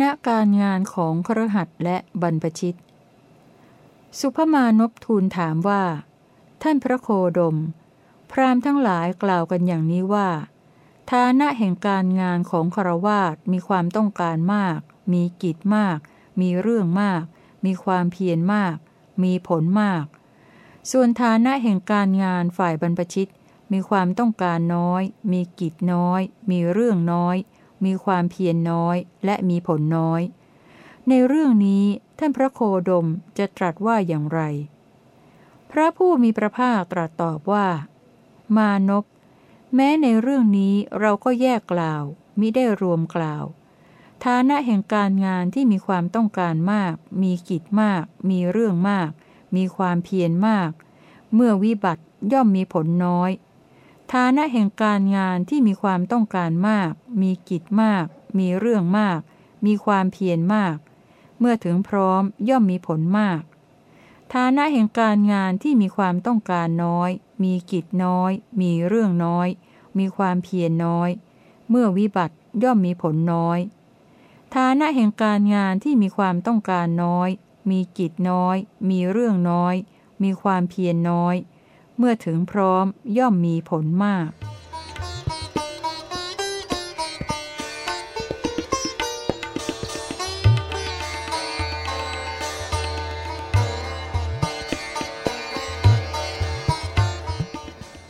นะการงานของครหัสและบรรพชิต สุภมานพทูลถามว่า ท่านพระโคดม พราหมณ์ทั้งหลายกล่าวกันอย่างนี้ว่า ฐานะแห่งการงานของครวาสมีความต้องการมาก มีกิจมาก มีเรื่องมาก มีความเพียรมาก มีผลมาก ส่วนฐานะแห่งการงานฝ่ายบรรพชิตมีความต้องการน้อย มีกิจน้อย มีเรื่องน้อย มีความเพียรน้อยและมีผลน้อย ในเรื่องนี้ท่านพระโคดมจะตรัสว่าอย่างไร พระผู้มีพระภาคตรัสตอบว่า มานพแม้ในเรื่องนี้เราก็แยกกล่าวมิได้รวมกล่าว ฐานะแห่งการงานที่มีความต้องการมาก มีกิจมาก มีเรื่องมาก มีความเพียรมาก เมื่อวิบัติย่อมมีผลน้อย ฐานะแห่งการงานที่มีความต้องการมาก มีกิจมาก มีเรื่องมาก มีความเพียรมาก เมื่อถึงพร้อมย่อมมีผลมาก ฐานะแห่งการงานที่มีความต้องการน้อย มีกิจน้อย มีเรื่องน้อย มีความเพียรน้อย เมื่อวิบัติย่อมมีผลน้อย ฐานะแห่งการงานที่มีความต้องการน้อย มีกิจน้อย มีเรื่องน้อย มีความเพียรน้อย เมื่อถึงพร้อมย่อมมีผลมาก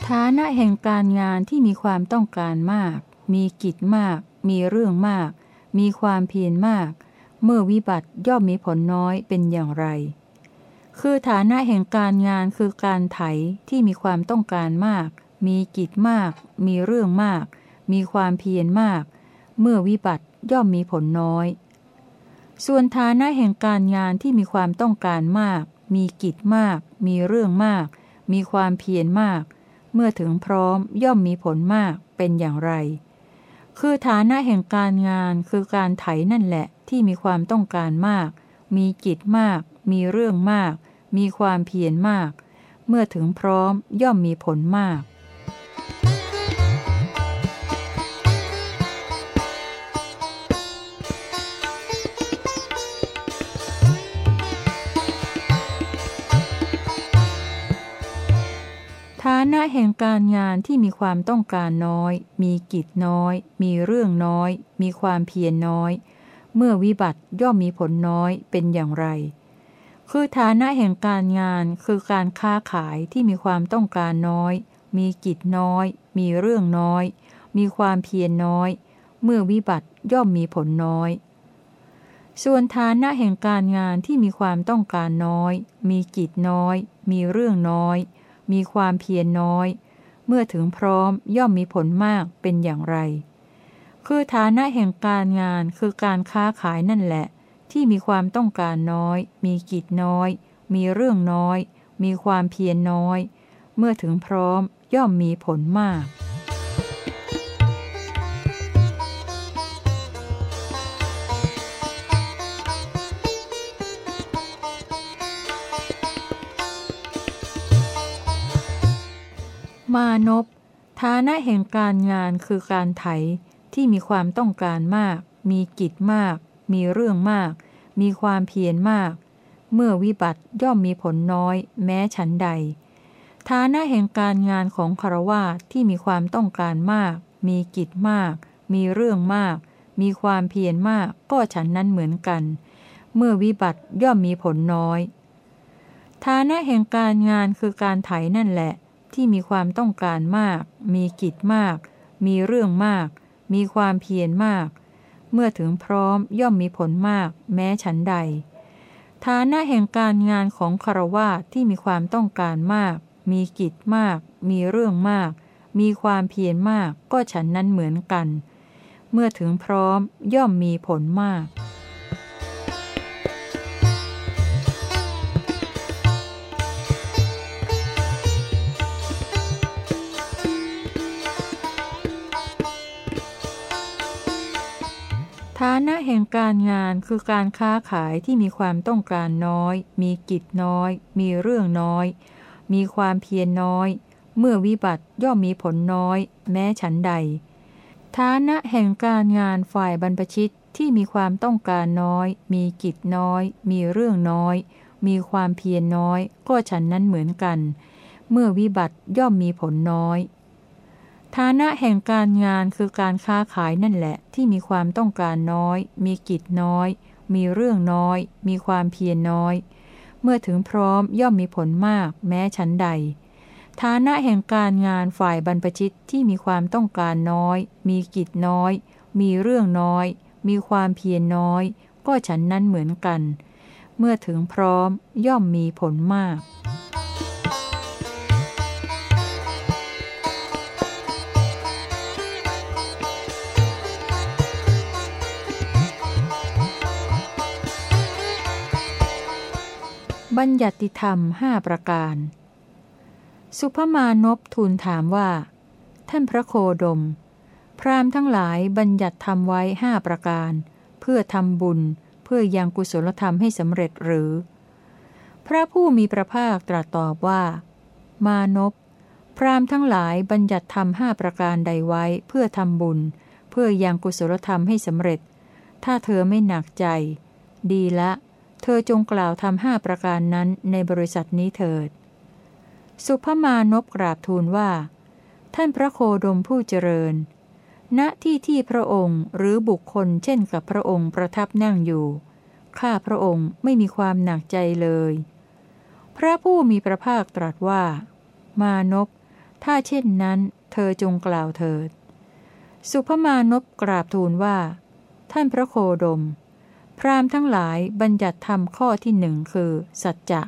ฐานะแห่งการงานที่มีความต้องการมาก มีกิจมาก มีเรื่องมาก มีความเพียรมาก เมื่อวิบัติย่อมมีผลน้อยเป็นอย่างไร คือฐานะแห่งการงานคือการไถที่มีความต้องการมาก มีกิจมาก มีเรื่องมาก มีความเพียรมาก เมื่อวิบัติย่อมมีผลน้อย ส่วนฐานะแห่งการงานที่มีความต้องการมาก มีกิจมาก มีเรื่องมาก มีความเพียรมาก เมื่อถึงพร้อมย่อมมีผลมากเป็นอย่างไร คือฐานะแห่งการงานคือการไถนั่นแหละที่มีความต้องการมาก มีจิตมาก มีเรื่องมาก มีความเพียรมาก เมื่อถึงพร้อมย่อมมีผลมากฐานะแห่งการงานที่มีความต้องการน้อย มีกิจน้อย มีเรื่องน้อย มีความเพียรน้อย เมื่อวิบัติย่อมมีผลน้อยเป็นอย่างไร คือฐานะแห่งการงานคือการค้าขายที่มีความต้องการน้อย มีกิจน้อย มีเรื่องน้อย มีความเพียรน้อย เมื่อวิบัติย่อมมีผลน้อย ส่วนฐานะแห่งการงานที่มีความต้องการน้อย มีกิจน้อย มีเรื่องน้อย มีความเพียรน้อย เมื่อถึงพร้อมย่อมมีผลมากเป็นอย่างไร คือฐานะแห่งการงานคือการค้าขายนั่นแหละ ที่มีความต้องการน้อย มีกิจน้อย มีเรื่องน้อย มีความเพียรน้อย เมื่อถึงพร้อมย่อมมีผลมาก มานพฐานะแห่งการงานคือการไถที่มีความต้องการมาก มีกิจมาก มีเรื่องมาก มีความเพียรมาก เมื่อวิบัติย่อมมีผลน้อย แม้ฉันใด ฐานะแห่งการงานของคารวาที่มีความต้องการมาก มีกิจมาก มีเรื่องมาก มีความเพียรมาก ก็ฉันนั้นเหมือนกัน เมื่อวิบัติย่อมมีผลน้อยฐานะแห่งการงานคือการไถนั่นแหละ ที่มีความต้องการมาก มีกิจมาก มีเรื่องมาก มีความเพียรมาก เมื่อถึงพร้อมย่อมมีผลมาก แม้ฉันใด ฐานะแห่งการงานของคารวะที่มีความต้องการมาก มีกิจมาก มีเรื่องมาก มีความเพียรมาก ก็ฉันนั้นเหมือนกัน เมื่อถึงพร้อมย่อมมีผลมาก แห่งการงานคือการค้าขายที่มีความต้องการน้อย มีกิจน้อย มีเรื่องน้อย มีความเพียรน้อย เมื่อวิบัติย่อมมีผลน้อย แม้ฉันใด ฐานะแห่งการงานฝ่ายบรรพชิตที่มีความต้องการน้อย มีกิจน้อย มีเรื่องน้อย มีความเพียรน้อย ก็ฉันนั้นเหมือนกัน เมื่อวิบัติย่อมมีผลน้อย ฐานะแห่งการงานคือการค้าขายนั่นแหละ ที่มีความต้องการน้อย มีกิจน้อย มีเรื่องน้อย มีความเพียรน้อย เมื่อถึงพร้อมย่อมมีผลมาก แม้ชั้นใด ฐานะแห่งการงานฝ่ายบรรพชิตที่มีความต้องการน้อย มีกิจน้อย มีเรื่องน้อย มีความเพียรน้อย ก็ฉันนั้นเหมือนกัน เมื่อถึงพร้อมย่อมมีผลมาก บัญญัติธรรมห้าประการ สุภมานพทูลถามว่า ท่านพระโคดม พราหมณ์ทั้งหลายบัญญัติทำไว้ห้าประการ เพื่อทำบุญเพื่อยังกุศลธรรมให้สำเร็จหรือ พระผู้มีพระภาคตรัสตอบว่า มานพพราหมณ์ทั้งหลายบัญญัติทำห้าประการใดไว้เพื่อทำบุญ เพื่อยังกุศลธรรมให้สำเร็จ ถ้าเธอไม่หนักใจ ดีละ เธอจงกล่าวทำห้าประการนั้นในบริษัทนี้เถิด สุภมานพกราบทูลว่า ท่านพระโคดมผู้เจริญ ณที่ที่พระองค์หรือบุคคลเช่นกับพระองค์ประทับนั่งอยู่ ข้าพระองค์ไม่มีความหนักใจเลย พระผู้มีพระภาคตรัสว่า มานพถ้าเช่นนั้น เธอจงกล่าวเถิด สุภมานพกราบทูลว่า ท่านพระโคดม พรามทั้งหลายบัญญัติธรรมข้อที่หนึ่งคือ สัจจะ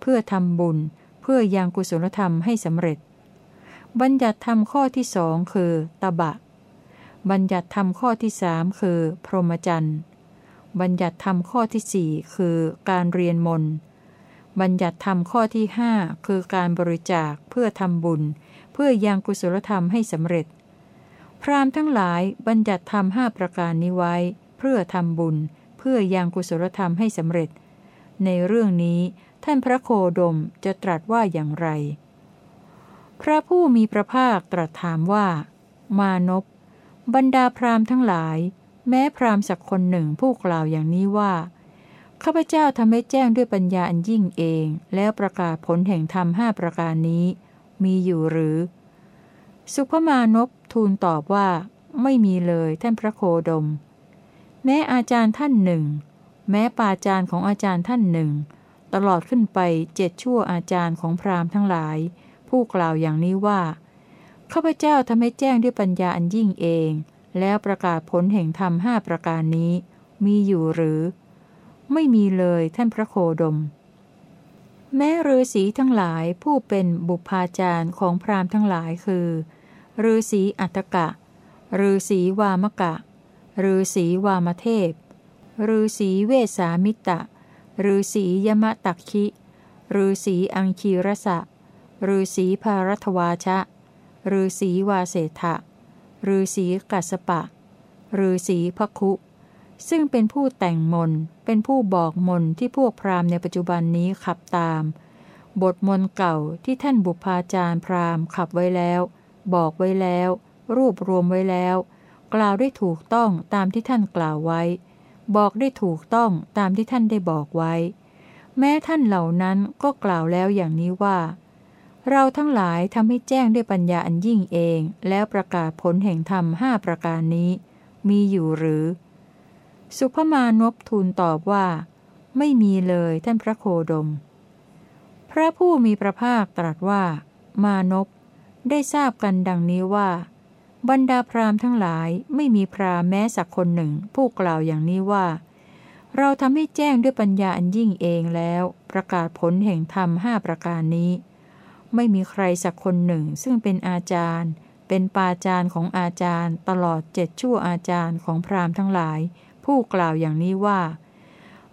เพื่อทำบุญ เพื่อยังกุศลธรรมให้สำเร็จ บัญญัติธรรมข้อที่สองคือตบะ บัญญัติธรรมข้อที่สามคือ พรหมจรรย์ บัญญัติธรรมข้อที่สี่คือการเรียนมนบัญญัติธรรมข้อที่ห้าคือการบริจาคเพื่อทำบุญ เพื่อยังกุศลธรรมให้สำเร็จ พรามทั้งหลายบัญญัติธรรมห้าประการนี้ไว้ เพื่อทำบุญเพื่อยังกุศลธรรมให้สำเร็จ ในเรื่องนี้ท่านพระโคดมจะตรัสว่าอย่างไร พระผู้มีพระภาคตรัสถามว่า มานพบรรดาพราหมณ์ทั้งหลาย แม้พราหมณ์สักคนหนึ่งผู้กล่าวอย่างนี้ว่าข้าพเจ้าทำให้แจ้งด้วยปัญญาอันยิ่งเอง แล้วประกาศผลแห่งธรรมห้าประการนี้ มีอยู่หรือ สุภมานพทูลตอบว่า ไม่มีเลยท่านพระโคดม แม้อาจารย์ท่านหนึ่ง แม้ปาจารย์ของอาจารย์ท่านหนึ่ง ตลอดขึ้นไปเจ็ดชั่วอาจารย์ของพราหมณ์ทั้งหลาย ผู้กล่าวอย่างนี้ว่าข้าพเจ้าทำให้แจ้งด้วยปัญญาอันยิ่งเอง แล้วประกาศผลแห่งธรรมห้าประการนี้ มีอยู่หรือ ไม่มีเลยท่านพระโคดม แม้ฤาษีทั้งหลายผู้เป็นบุพาจารย์ของพราหมณ์ทั้งหลายคือฤาษีอัตกะฤาษีวามกะ ฤาษีวามเทพฤาษีเวสามิตะฤาษียมะตักคิฤาษีอังคีรสะฤาษีภารัตวาชะฤาษีวาเสถะฤาษีกัสปะฤาษีพคุ ซึ่งเป็นผู้แต่งมน เป็นผู้บอกมนที่พวกพราหมณ์ในปัจจุบันนี้ขับตาม บทมนเก่าที่ท่านบุพาจารย์พราหมณ์ขับไว้แล้ว บอกไว้แล้วรวบรวมไว้แล้ว กล่าวได้ถูกต้องตามที่ท่านกล่าวไว้ บอกได้ถูกต้องตามที่ท่านได้บอกไว้ แม้ท่านเหล่านั้นก็กล่าวแล้วอย่างนี้ว่า เราทั้งหลายทำให้แจ้งด้วยปัญญาอันยิ่งเอง แล้วประกาศผลแห่งธรรมห้าประการนี้ มีอยู่หรือ สุภมานพทูลตอบว่า ไม่มีเลยท่านพระโคดม พระผู้มีพระภาคตรัสว่า มานพได้ทราบกันดังนี้ว่า บรรดาพราหมณ์ทั้งหลายไม่มีพราหมณ์แม้สักคนหนึ่ง ผู้กล่าวอย่างนี้ว่า เราทำให้แจ้งด้วยปัญญาอันยิ่งเองแล้ว ประกาศผลแห่งธรรมห้าประการนี้ ไม่มีใครสักคนหนึ่ง ซึ่งเป็นอาจารย์ เป็นปาจารย์ของอาจารย์ ตลอดเจ็ดชั่วอาจารย์ของพราหมณ์ทั้งหลาย ผู้กล่าวอย่างนี้ว่า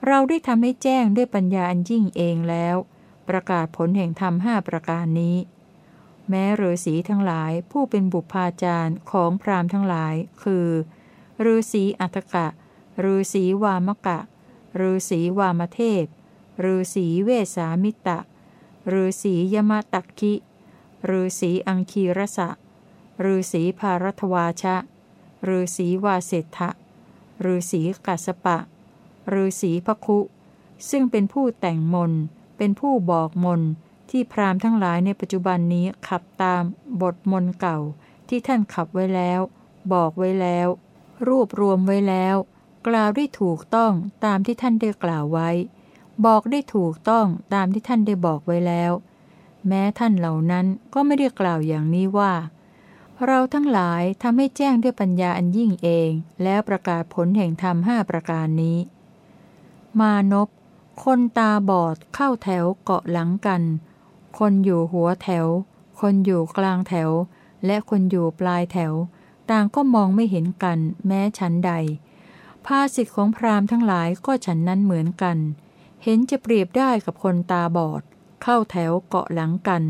เราได้ทำให้แจ้งด้วยปัญญาอันยิ่งเองแล้ว ประกาศผลแห่งธรรมห้าประการนี้ แม้ฤาษีทั้งหลายผู้เป็นบุพาจารย์ของพราหมณ์ทั้งหลาย คือฤาษีอัตกะฤาษีวามกะฤาษีวามเทพฤาษีเวสามิตะฤาษียมตักคิฤาษีอังคีรสะฤาษีภารัตวาชะฤาษีวาเศธะฤาษีกัสปะฤาษีพคุ ซึ่งเป็นผู้แต่งมน เป็นผู้บอกมน ที่พราหมณ์ทั้งหลายในปัจจุบันนี้ขับตามบทมนเก่า ที่ท่านขับไว้แล้ว บอกไว้แล้ว รวบรวมไว้แล้ว กล่าวได้ถูกต้องตามที่ท่านได้กล่าวไว้ บอกได้ถูกต้องตามที่ท่านได้บอกไว้แล้ว แม้ท่านเหล่านั้นก็ไม่ได้กล่าวอย่างนี้ว่า เราทั้งหลายทำให้แจ้งด้วยปัญญาอันยิ่งเอง แล้วประกาศผลแห่งธรรมห้าประการนี้ มานพคนตาบอดเข้าแถวเกาะหลังกัน คนอยู่หัวแถว คนอยู่กลางแถว และคนอยู่ปลายแถว ต่างก็มองไม่เห็นกันแม้ชั้นใด ภาสิทธิของพราหมณ์ทั้งหลายก็ฉันนั้นเหมือนกัน เห็นจะเปรียบได้กับคนตาบอด เข้าแถวเกาะหลังกัน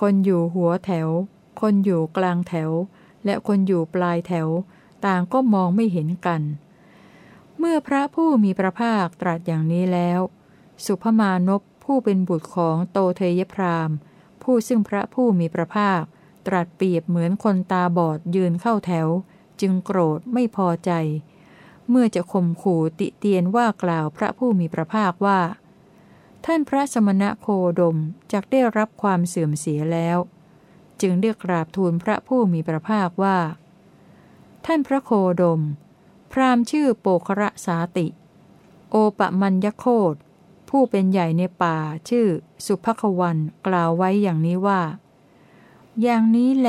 คนอยู่หัวแถว คนอยู่กลางแถว และคนอยู่ปลายแถว ต่างก็มองไม่เห็นกัน เมื่อพระผู้มีพระภาคตรัสอย่างนี้แล้ว สุภมานพ ผู้เป็นบุตรของโตเทยพรามผู้ซึ่งพระผู้มีพระภาค ตรัสเปรียบเหมือนคนตาบอดยืนเข้าแถว จึงโกรธไม่พอใจ เมื่อจะข่มขู่ติเตียนว่ากล่าวพระผู้มีพระภาคว่า ท่านพระสมณะโคดมจักได้รับความเสื่อมเสียแล้ว จึงเรียกราบทูลพระผู้มีพระภาคว่า ท่านพระโคดม พรามชื่อโปคระสาติ โอปะมัญยโคด ผู้เป็นใหญ่ในป่าชื่อ สุภควันกล่าวไว้อย่างนี้ว่า อย่างนี้แล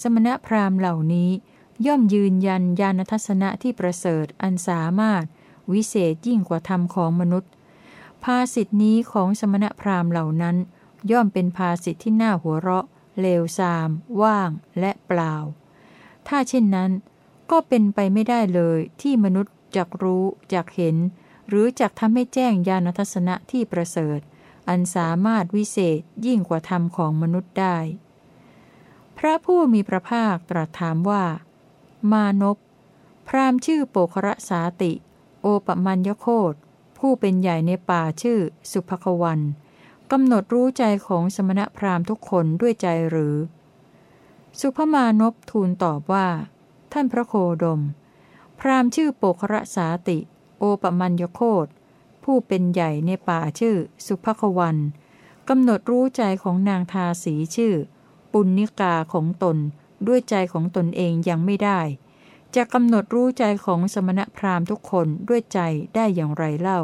สมณพราหมณ์เหล่านี้ ย่อมยืนยันญาณทัศนะที่ประเสริฐอันสามารถ วิเศษยิ่งกว่าธรรมของมนุษย์ ภาสิทธินี้ของสมณพราหมณ์เหล่านั้น ย่อมเป็นภาสิทธิที่น่าหัวเราะ เลวทราม ว่าง และเปล่า ถ้าเช่นนั้น ก็เป็นไปไม่ได้เลยที่มนุษย์จักรู้จักเห็น หรือจักทำให้แจ้งญาณทัศนะที่ประเสริฐ อันสามารถวิเศษยิ่งกว่าธรรมของมนุษย์ได้ พระผู้มีพระภาคตรัสถามว่า มานพพราหมณ์ชื่อโปคระสาติ โอปมัญญโคตผู้เป็นใหญ่ในป่าชื่อสุภควันกำหนดรู้ใจของสมณพราหมณ์ทุกคนด้วยใจหรือ สุภมานพทูลตอบว่า ท่านพระโคดม พราหมณ์ชื่อโปคระสาติ โอปมัญญโคตผู้เป็นใหญ่ในป่าชื่อ สุภควันกำหนดรู้ใจของนางทาสีชื่อ ปุณณิกาของตนด้วยใจของตนเองยังไม่ได้ จะกำหนดรู้ใจของสมณพราหมณ์ทุกคนด้วยใจได้อย่างไรเล่า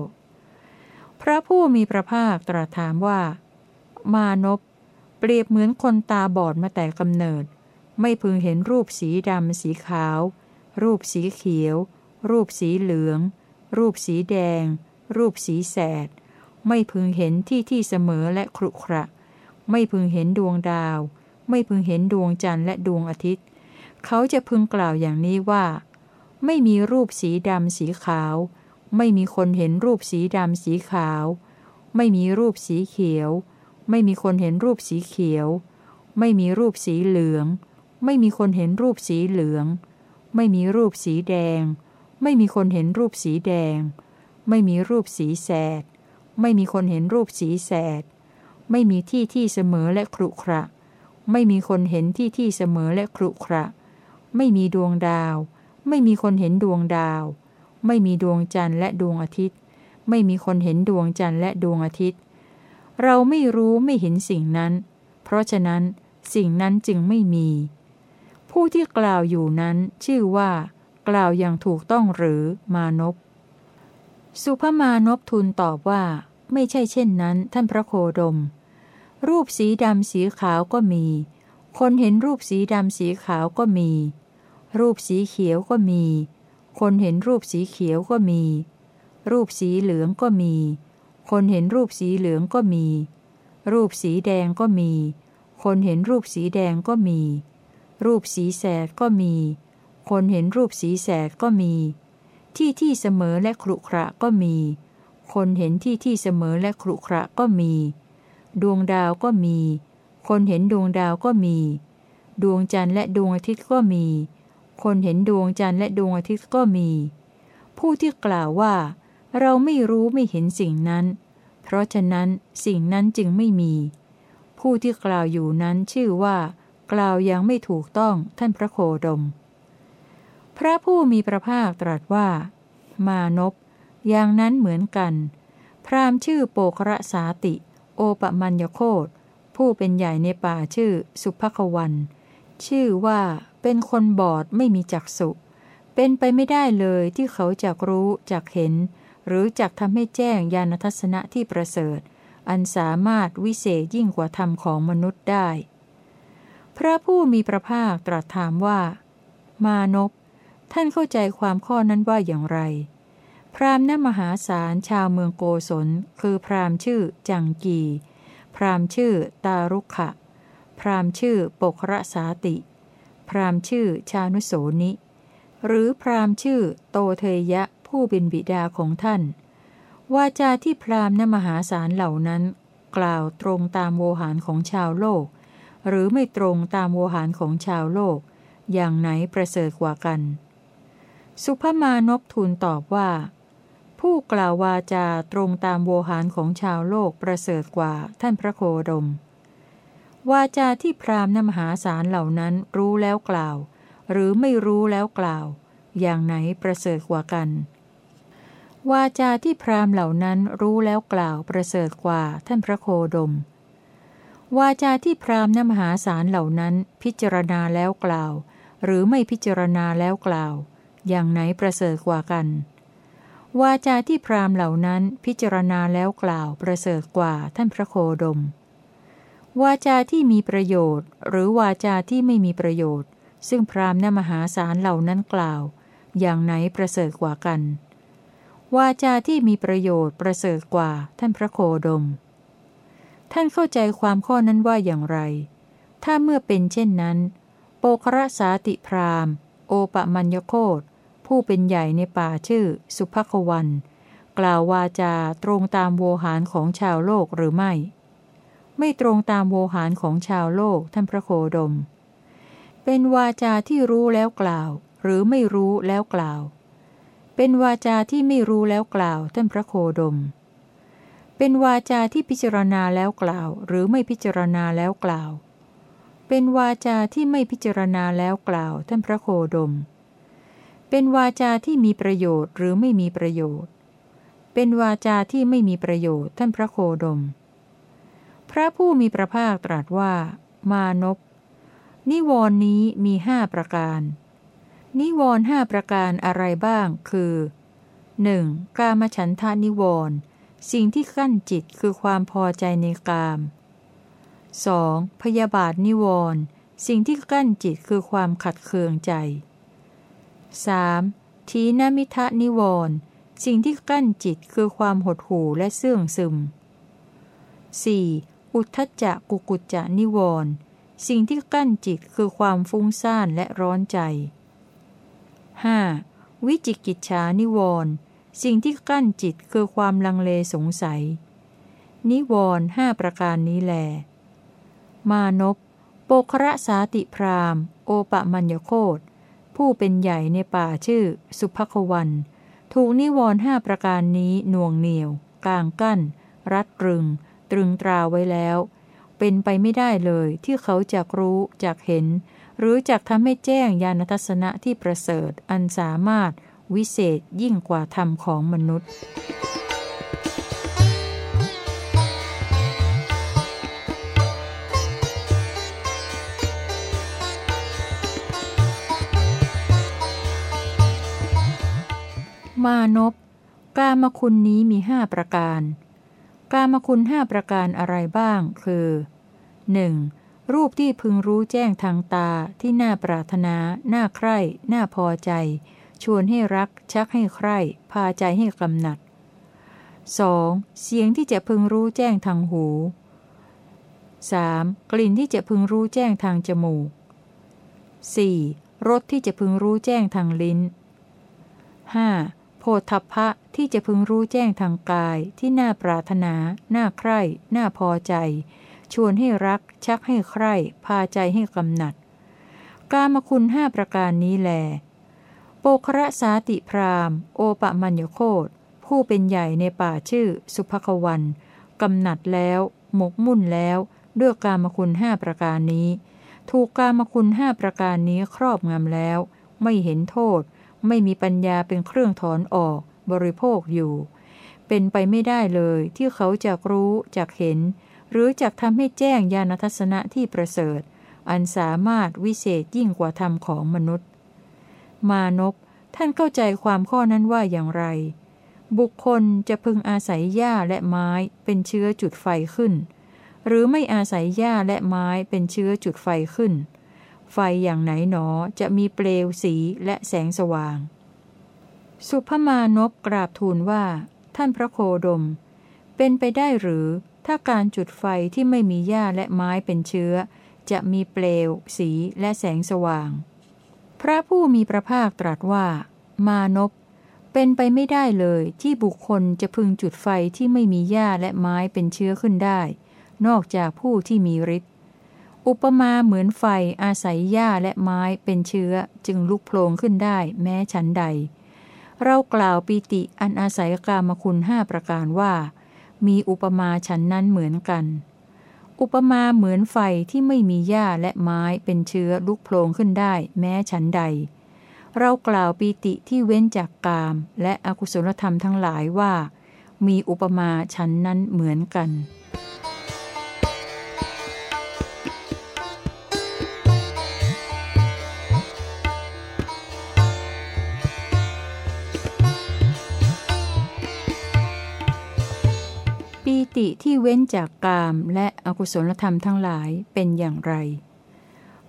พระผู้มีพระภาคตรัสถามว่า มานพเปรียบเหมือนคนตาบอดมาแต่กำเนิด ไม่พึงเห็นรูปสีดำสีขาว รูปสีเขียว รูปสีเหลือง รูปสีแดง รูปสีแสด ไม่พึงเห็นที่ที่เสมอและครุขระ ไม่พึงเห็นดวงดาว ไม่พึงเห็นดวงจันทร์และดวงอาทิตย์ เขาจะพึงกล่าวอย่างนี้ว่า ไม่มีรูปสีดำสีขาว ไม่มีคนเห็นรูปสีดำสีขาว ไม่มีรูปสีเขียว ไม่มีคนเห็นรูปสีเขียว ไม่มีรูปสีเหลือง ไม่มีคนเห็นรูปสีเหลือง ไม่มีรูปสีแดง ไม่มีคนเห็นรูปสีแดง ไม่มีรูปสีแสด ไม่มีคนเห็นรูปสีแสด ไม่มีที่ที่เสมอและครุขระ ไม่มีคนเห็นที่ที่เสมอและครุขระ ไม่มีดวงดาว ไม่มีคนเห็นดวงดาว ไม่มีดวงจันทร์และดวงอาทิตย์ ไม่มีคนเห็นดวงจันทร์และดวงอาทิตย์ เราไม่รู้ไม่เห็นสิ่งนั้น เพราะฉะนั้นสิ่งนั้นจึงไม่มี ผู้ที่กล่าวอยู่นั้นชื่อว่า กล่าวอย่างถูกต้องหรือมานพสุภมานพทูลตอบว่า ไม่ใช่เช่นนั้น ท่านพระโคดม รูปสีดำสีขาวก็มี คนเห็นรูปสีดำสีขาวก็มี รูปสีเขียวก็มี คนเห็นรูปสีเขียวก็มี รูปสีเหลืองก็มี คนเห็นรูปสีเหลืองก็มี รูปสีแดงก็มี คนเห็นรูปสีแดงก็มี รูปสีแสดก็มี คนเห็นรูปสีแสดก็มี ที่ที่เสมอและครุขระก็มี คนเห็นที่ที่เสมอและครุขระก็มี ดวงดาวก็มี คนเห็นดวงดาวก็มี ดวงจันทร์และดวงอาทิตย์ก็มี คนเห็นดวงจันทร์และดวงอาทิตย์ก็มี ผู้ที่กล่าวว่า เราไม่รู้ไม่เห็นสิ่งนั้น เพราะฉะนั้นสิ่งนั้นจึงไม่มี ผู้ที่กล่าวอยู่นั้นชื่อว่า กล่าวยังไม่ถูกต้องท่านพระโคดม พระผู้มีพระภาคตรัสว่า มานพอย่างนั้นเหมือนกัน พราหมณ์ชื่อโปคระสาติ โอปมัญญโคตผู้เป็นใหญ่ในป่าชื่อสุภควัน ชื่อว่าเป็นคนบอดไม่มีจักษุ เป็นไปไม่ได้เลยที่เขาจะรู้จักเห็น หรือจักทำให้แจ้งญาณทัศนะที่ประเสริฐ อันสามารถวิเศษยิ่งกว่าธรรมของมนุษย์ได้ พระผู้มีพระภาคตรัสถามว่า มานพ ท่านเข้าใจความข้อนั้นว่าอย่างไร พราหมณ์นมหาศาลชาวเมืองโกศล คือพราหมณ์ชื่อจังกี พราหมณ์ชื่อตารุขะ พราหมณ์ชื่อปกระสาติ พราหมณ์ชื่อชานุโสนิ หรือพราหมณ์ชื่อโตเทยะผู้เป็นบิดาของท่าน วาจาที่พราหมณ์นมหาศาลเหล่านั้น กล่าวตรงตามโวหารของชาวโลก หรือไม่ตรงตามโวหารของชาวโลก อย่างไหนประเสริฐกว่ากัน สุภมานพทูลตอบว่า ผู้กล่าววาจาตรงตามโวหารของชาวโลกประเสริฐกว่าท่านพระโคดม วาจาที่พรามนมหาศาลเหล่านั้นรู้แล้วกล่าว หรือไม่รู้แล้วกล่าว อย่างไหนประเสริฐกว่ากัน วาจาที่พรามเหล่านั้นรู้แล้วกล่าวประเสริฐกว่าท่านพระโคดม วาจาที่พรามนมหาศาลเหล่านั้นพิจารณาแล้วกล่าว หรือไม่พิจารณาแล้วกล่าว อย่างไหนประเสริฐกว่ากัน วาจาที่พราหมณ์เหล่านั้นพิจารณาแล้วกล่าวประเสริฐกว่าท่านพระโคดม วาจาที่มีประโยชน์ หรือวาจาที่ไม่มีประโยชน์ ซึ่งพราหมณ์นมหาศาลเหล่านั้นกล่าว อย่างไหนประเสริฐกว่ากัน วาจาที่มีประโยชน์ประเสริฐกว่าท่านพระโคดม ท่านเข้าใจความข้อนั้นว่าอย่างไร ถ้าเมื่อเป็นเช่นนั้นโปครสาติพราหมณ์ โอปมัญญโคต ผู้เป็นใหญ่ในป่าชื่อ สุภควัน กล่าววาจาตรงตามโวหารของชาวโลกหรือไม่ ไม่ตรงตามโวหารของชาวโลกท่านพระโคดม เป็นวาจาที่รู้แล้วกล่าว หรือไม่รู้แล้วกล่าว เป็นวาจาที่ไม่รู้แล้วกล่าวท่านพระโคดม เป็นวาจาที่พิจารณาแล้วกล่าว หรือไม่พิจารณาแล้วกล่าว เป็นวาจาที่ไม่พิจารณาแล้วกล่าวท่านพระโคดม เป็นวาจาที่มีประโยชน์หรือไม่มีประโยชน์ เป็นวาจาที่ไม่มีประโยชน์ท่านพระโคดม พระผู้มีพระภาคตรัสว่า มานพนิวรณ์นี้มีห้าประการ นิวรณ์ห้าประการอะไรบ้างคือ 1. กามฉันทานิวรณ์สิ่งที่กั้นจิตคือความพอใจในกาม 2. พยาบาทนิวรณ์สิ่งที่กั้นจิตคือความขัดเคืองใจ 3. ทีนมิทะนิวรณ์สิ่งที่กั้นจิตคือความหดหู่และเสื่องซึม 4. อุทธจักกุกุจจะนิวรณ์สิ่งที่กั้นจิตคือความฟุ้งซ่านและร้อนใจ 5. วิจิกิจฉานิวรณ์สิ่งที่กั้นจิตคือความลังเลสงสัย นิวรณ์ห้าประการนี้แล มานพโปคระสาติพรามโอปะมัญญโคต ผู้เป็นใหญ่ในป่าชื่อ สุภควัน ถูกนิวรห้าประการนี้หน่วงเหนียว กลางกั้น รัดรึง ตรึงตราไว้แล้ว เป็นไปไม่ได้เลยที่เขาจะรู้จะเห็น หรือจะทำให้แจ้งญาณทัศนะที่ประเสริฐอันสามารถวิเศษยิ่งกว่าธรรมของมนุษย์ มานพกามคุณนี้มีห้าประการ กามคุณห้าประการอะไรบ้าง คือ 1. รูปที่พึงรู้แจ้งทางตาที่น่าปรารถนา น่าใคร่ น่าพอใจ ชวนให้รัก ชักให้ใคร่ พาใจให้กำหนัด 2. เสียงที่จะพึงรู้แจ้งทางหู 3. กลิ่นที่จะพึงรู้แจ้งทางจมูก 4. รสที่จะพึงรู้แจ้งทางลิ้น 5. โพธพะที่จะพึงรู้แจ้งทางกายที่น่าปรารถนา น่าใคร่ น่าพอใจ ชวนให้รัก ชักให้ใคร่ พาใจให้กำหนัด กามคุณห้าประการนี้แล โปคระสาติพรามโอปะมัญญโคตผู้เป็นใหญ่ในป่าชื่อ สุภควันกำหนัดแล้ว หมกมุ่นแล้วด้วยกามคุณห้าประการนี้ ถูกกามคุณห้าประการนี้ครอบงำแล้ว ไม่เห็นโทษ ไม่มีปัญญาเป็นเครื่องถอนออก บริโภคอยู่ เป็นไปไม่ได้เลยที่เขาจะรู้จะเห็น หรือจะทำให้แจ้งญาณทัศนะที่ประเสริฐ อันสามารถวิเศษยิ่งกว่าธรรมของมนุษย์ มานพท่านเข้าใจความข้อนั้นว่าอย่างไร บุคคลจะพึงอาศัยหญ้าและไม้เป็นเชื้อจุดไฟขึ้น หรือไม่อาศัยหญ้าและไม้เป็นเชื้อจุดไฟขึ้น ไฟอย่างไหนหนอจะมีเปลวสีและแสงสว่าง สุภมานพกราบทูลว่า ท่านพระโคดม เป็นไปได้หรือถ้าการจุดไฟที่ไม่มีหญ้าและไม้เป็นเชื้อ จะมีเปลว สีและแสงสว่าง พระผู้มีพระภาคตรัสว่า มานพเป็นไปไม่ได้เลยที่บุคคลจะพึงจุดไฟที่ไม่มีหญ้าและไม้เป็นเชื้อขึ้นได้ นอกจากผู้ที่มีฤทธิ์ อุปมาเหมือนไฟอาศัยหญ้าและไม้เป็นเชื้อจึงลุกโผลงขึ้นได้แม้ฉันใด เรากล่าวปีติอันอาศัยกามคุณห้าประการว่า มีอุปมาฉันนั้นเหมือนกัน อุปมาเหมือนไฟที่ไม่มีหญ้าและไม้เป็นเชื้อลุกโผลงขึ้นได้แม้ฉันใด เรากล่าวปีติที่เว้นจากกาม และอกุศลธรรมทั้งหลายว่า มีอุปมาฉันนั้นเหมือนกัน ติที่เว้นจากกามและอกุศลธรรมทั้งหลายเป็นอย่างไร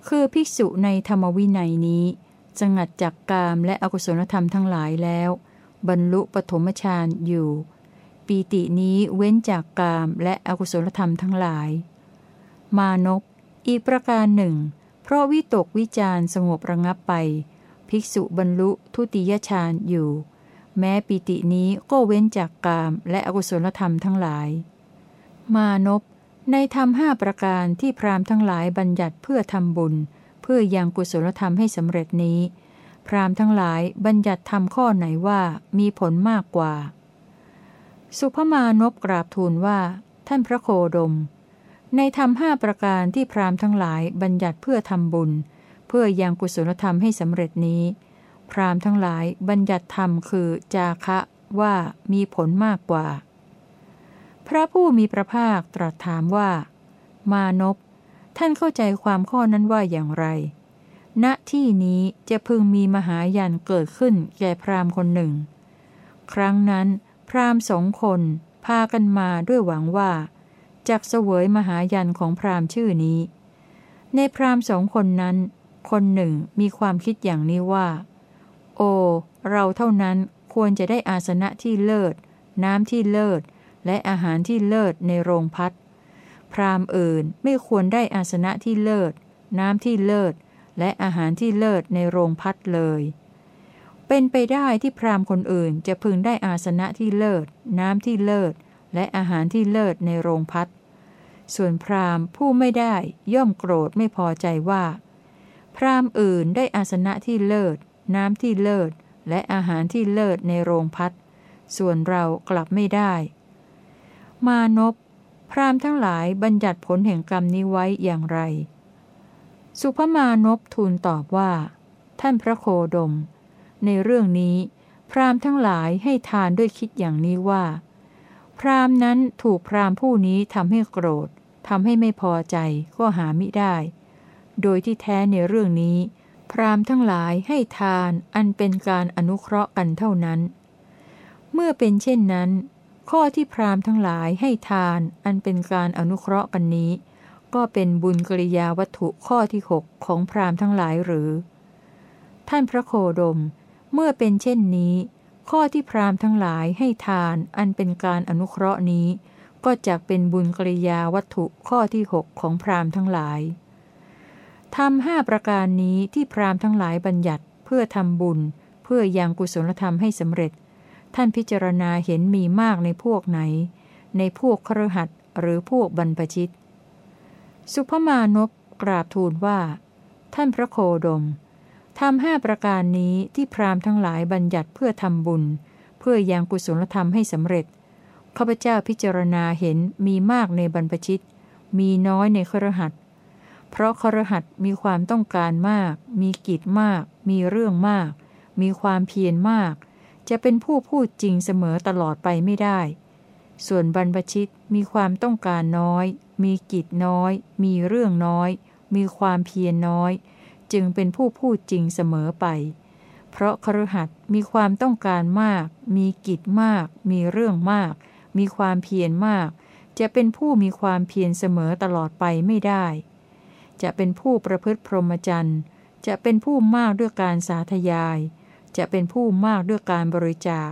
คือภิกษุในธรรมวินัยนี้สงัดจากกามและอกุศลธรรมทั้งหลายแล้ว บรรลุปฐมฌานอยู่ ปีตินี้เว้นจากกามและอกุศลธรรมทั้งหลาย มานพอีกประการหนึ่ง เพราะวิตกวิจารสงบระงับไป ภิกษุบรรลุทุติยฌานอยู่ แม้ปีตินี้ก็เว้นจากกามและอกุศลธรรมทั้งหลาย มานพในธรรมห้าประการที่พราหมณ์ทั้งหลายบัญญัติเพื่อทำบุญ เพื่อยังกุศลธรรมให้สำเร็จนี้ พราหมณ์ทั้งหลายบัญญัติทำข้อไหนว่ามีผลมากกว่า สุภมานพกราบทูลว่า ท่านพระโคดม ในธรรมห้าประการที่พราหมณ์ทั้งหลายบัญญัติเพื่อทำบุญ เพื่อยังกุศลธรรมให้สำเร็จนี้ พราหมณ์ทั้งหลายบัญญัติธรรมคือจาคะว่ามีผลมากกว่า พระผู้มีพระภาคตรัสถามว่า มานพท่านเข้าใจความข้อนั้นว่าอย่างไร ณที่นี้จะพึงมีมหายันเกิดขึ้นแก่พราหมณ์คนหนึ่ง ครั้งนั้นพราหมณ์สองคนพากันมาด้วยหวังว่าจากเสวยมหายันของพราหมณ์ชื่อนี้ ในพราหมณ์สองคนนั้น คนหนึ่งมีความคิดอย่างนี้ว่า โอ เราเท่านั้นควรจะได้อาสนะที่เลิศ น้ำที่เลิศ และอาหารที่เลิศในโรงพัดพรามอื่นไม่ควรได้อาสนะที่เลิศ น้ำที่เลิศ และอาหารที่เลิศในโรงพัดเลย เป็นไปได้ที่พรามคนอื่นจะพึงได้อาสนะที่เลิศ น้ำที่เลิศ และอาหารที่เลิศในโรงพัดส่วนพรามผู้ไม่ได้ย่อมโกรธไม่พอใจว่า พรามอื่นได้อาสนะที่เลิศ น้ำที่เลิศ และอาหารที่เลิศในโรงพัดส่วนเรากลับไม่ได้ มานพพรามทั้งหลายบัญญัติผลแห่งกรรมนี้ไว้อย่างไร สุภมานพทูลตอบว่า ท่านพระโคดม ในเรื่องนี้ พรามทั้งหลายให้ทานด้วยคิดอย่างนี้ว่า พรามนั้นถูกพรามผู้นี้ทำให้โกรธทำให้ไม่พอใจก็หามิได้ โดยที่แท้ในเรื่องนี้ พรามทั้งหลายให้ทานอันเป็นการอนุเคราะห์กันเท่านั้น เมื่อเป็นเช่นนั้น ข้อที่พราหมณ์ทั้งหลายให้ทานอันเป็นการอนุเคราะห์กันนี้ ก็เป็นบุญกริยาวัตถุข้อที่หกของพราหมณ์ทั้งหลายหรือ ท่านพระโคดม เมื่อเป็นเช่นนี้ ข้อที่พราหมณ์ทั้งหลายให้ทานอันเป็นการอนุเคราะห์นี้ ก็จะเป็นบุญกริยาวัตถุข้อที่หกของพราหมณ์ทั้งหลายทำห้าประการนี้ที่พราหมณ์ทั้งหลายบัญญัติเพื่อทำบุญ เพื่อยังกุศลธรรมให้สำเร็จ ท่านพิจารณาเห็นมีมากในพวกไหน ในพวกครหัดหรือพวกบรรพชิต สุภมานพกราบทูลว่า ท่านพระโคดมทำห้าประการนี้ที่พราหมณ์ทั้งหลายบัญญัติเพื่อทำบุญ เพื่อยังกุศลธรรมให้สำเร็จข้าพเจ้าพิจารณาเห็นมีมากในบรรพชิต มีน้อยในครหัดเพราะครหัดมีความต้องการมาก มีกิจมาก มีเรื่องมาก มีความเพียรมาก จะเป็นผู้พูดจริงเสมอตลอดไปไม่ได้ ส่วนบรรพชิตมีความต้องการน้อย มีกิจน้อย มีเรื่องน้อย มีความเพียรน้อย จึงเป็นผู้พูดจริงเสมอไป เพราะครหัสมีความต้องการมาก มีกิจมาก มีเรื่องมาก มีความเพียรมาก จะเป็นผู้มีความเพียรเสมอตลอดไปไม่ได้ จะเป็นผู้ประพฤติพรหมจรรย์ จะเป็นผู้มากด้วยการสาธยาย จะเป็นผู้มากด้วยการบริจาค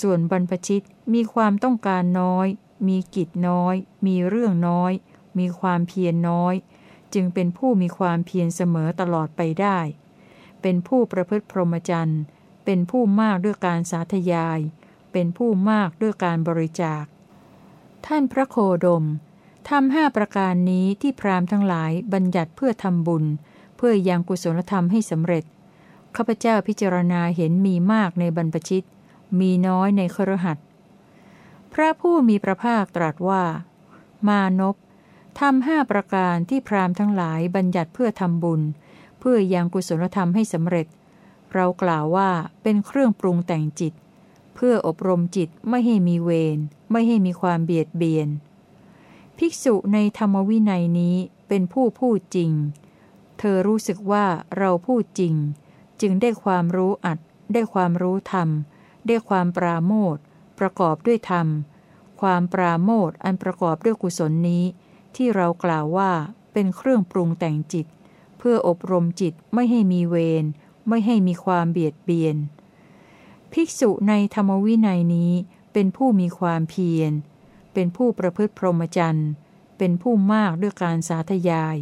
ส่วนบรรพชิตมีความต้องการน้อย มีกิจน้อย มีเรื่องน้อย มีความเพียรน้อย จึงเป็นผู้มีความเพียรเสมอตลอดไปได้ เป็นผู้ประพฤติพรหมจรรย์ เป็นผู้มากด้วยการสาธยาย เป็นผู้มากด้วยการบริจาค ท่านพระโคดมทำห้าประการนี้ที่พรามทั้งหลายบัญญัติเพื่อทำบุญ เพื่อยังกุศลธรรมให้สำเร็จ ข้าพเจ้าพิจารณาเห็นมีมากในบรรพชิต มีน้อยในครหัสพระผู้มีพระภาคตรัสว่า มานพทำห้าประการที่พรามทั้งหลายบัญญัติเพื่อทำบุญ เพื่อยังกุศลธรรมให้สำเร็จ เรากล่าวว่าเป็นเครื่องปรุงแต่งจิต เพื่ออบรมจิตไม่ให้มีเวรไม่ให้มีความเบียดเบียน ภิกษุในธรรมวินัยนี้เป็นผู้พูดจริง เธอรู้สึกว่าเราพูดจริง จึงได้ความรู้อัด ได้ความรู้ธรรม ได้ความปราโมทประกอบด้วยธรรม ความปราโมทอันประกอบด้วยกุศลนี้ ที่เรากล่าวว่าเป็นเครื่องปรุงแต่งจิต เพื่ออบรมจิตไม่ให้มีเวรไม่ให้มีความเบียดเบียน ภิกษุในธรรมวินัยนี้เป็นผู้มีความเพียร เป็นผู้ประพฤติพรหมจรรย์ เป็นผู้มากด้วยการสาธยาย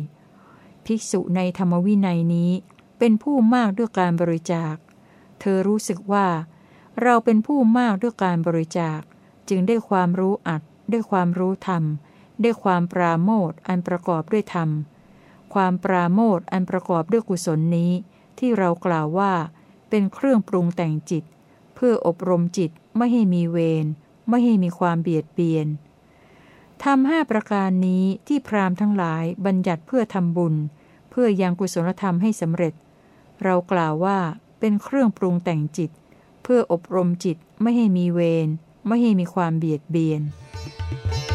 ภิกษุในธรรมวินัยนี้ เป็นผู้มากด้วยการบริจาค เธอรู้สึกว่า เราเป็นผู้มากด้วยการบริจาค จึงได้ความรู้อัดได้ความรู้ธรรม ได้ความปราโมทอันประกอบด้วยธรรม ความปราโมทอันประกอบด้วยกุศลนี้ ที่เรากล่าวว่า เป็นเครื่องปรุงแต่งจิต เพื่ออบรมจิตไม่ให้มีเวรไม่ให้มีความเบียดเบียนทำห้าประการนี้ที่พราหมณ์ทั้งหลายบัญญัติเพื่อทำบุญ เพื่อยังกุศลธรรมให้สำเร็จ เรากล่าวว่าเป็นเครื่องปรุงแต่งจิต เพื่ออบรมจิตไม่ให้มีเวรไม่ให้มีความเบียดเบียน Thank you.